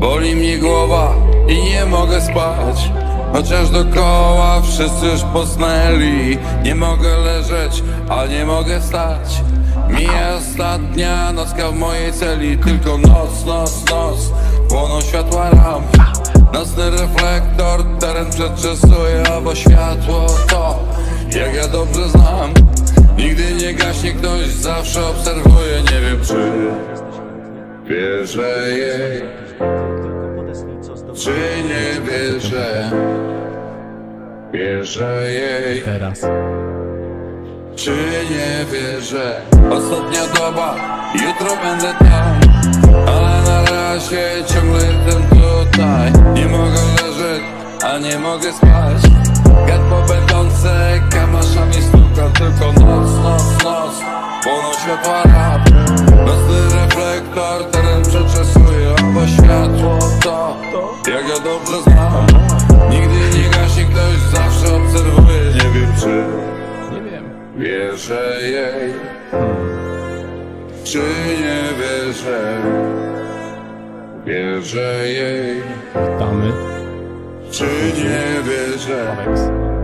Boli mnie głowa i nie mogę spać Chociaż dokoła wszyscy już posnęli. Nie mogę leżeć, a nie mogę stać. Mija ostatnia nocka w mojej celi Tylko noc, noc, noc Płoną światła lamp Nocny reflektor, teren przeczesuje Bo światło to, jak ja dobrze znam Nigdy nie gaśnie ktoś, zawsze obserwuje Nie wiem czy wierzę jej czy nie wierzę? Wierzę jej, Teraz. czy nie wierzę? Ostatnia doba, jutro będę tam nie mogę spać. Gad po betonce, kamaszami stuka Tylko noc, noc, noc, światła rap Nocny reflektor, teren przeczesuje Albo światło. To, jak ja dobrze znam. Nigdy nie gaśnie ktoś, zawsze obserwuje. Nie wiem czy Nie wiem. wierzę jej Czy nie wierzę. Wierzę jej. Witamy. Czy nie Alex.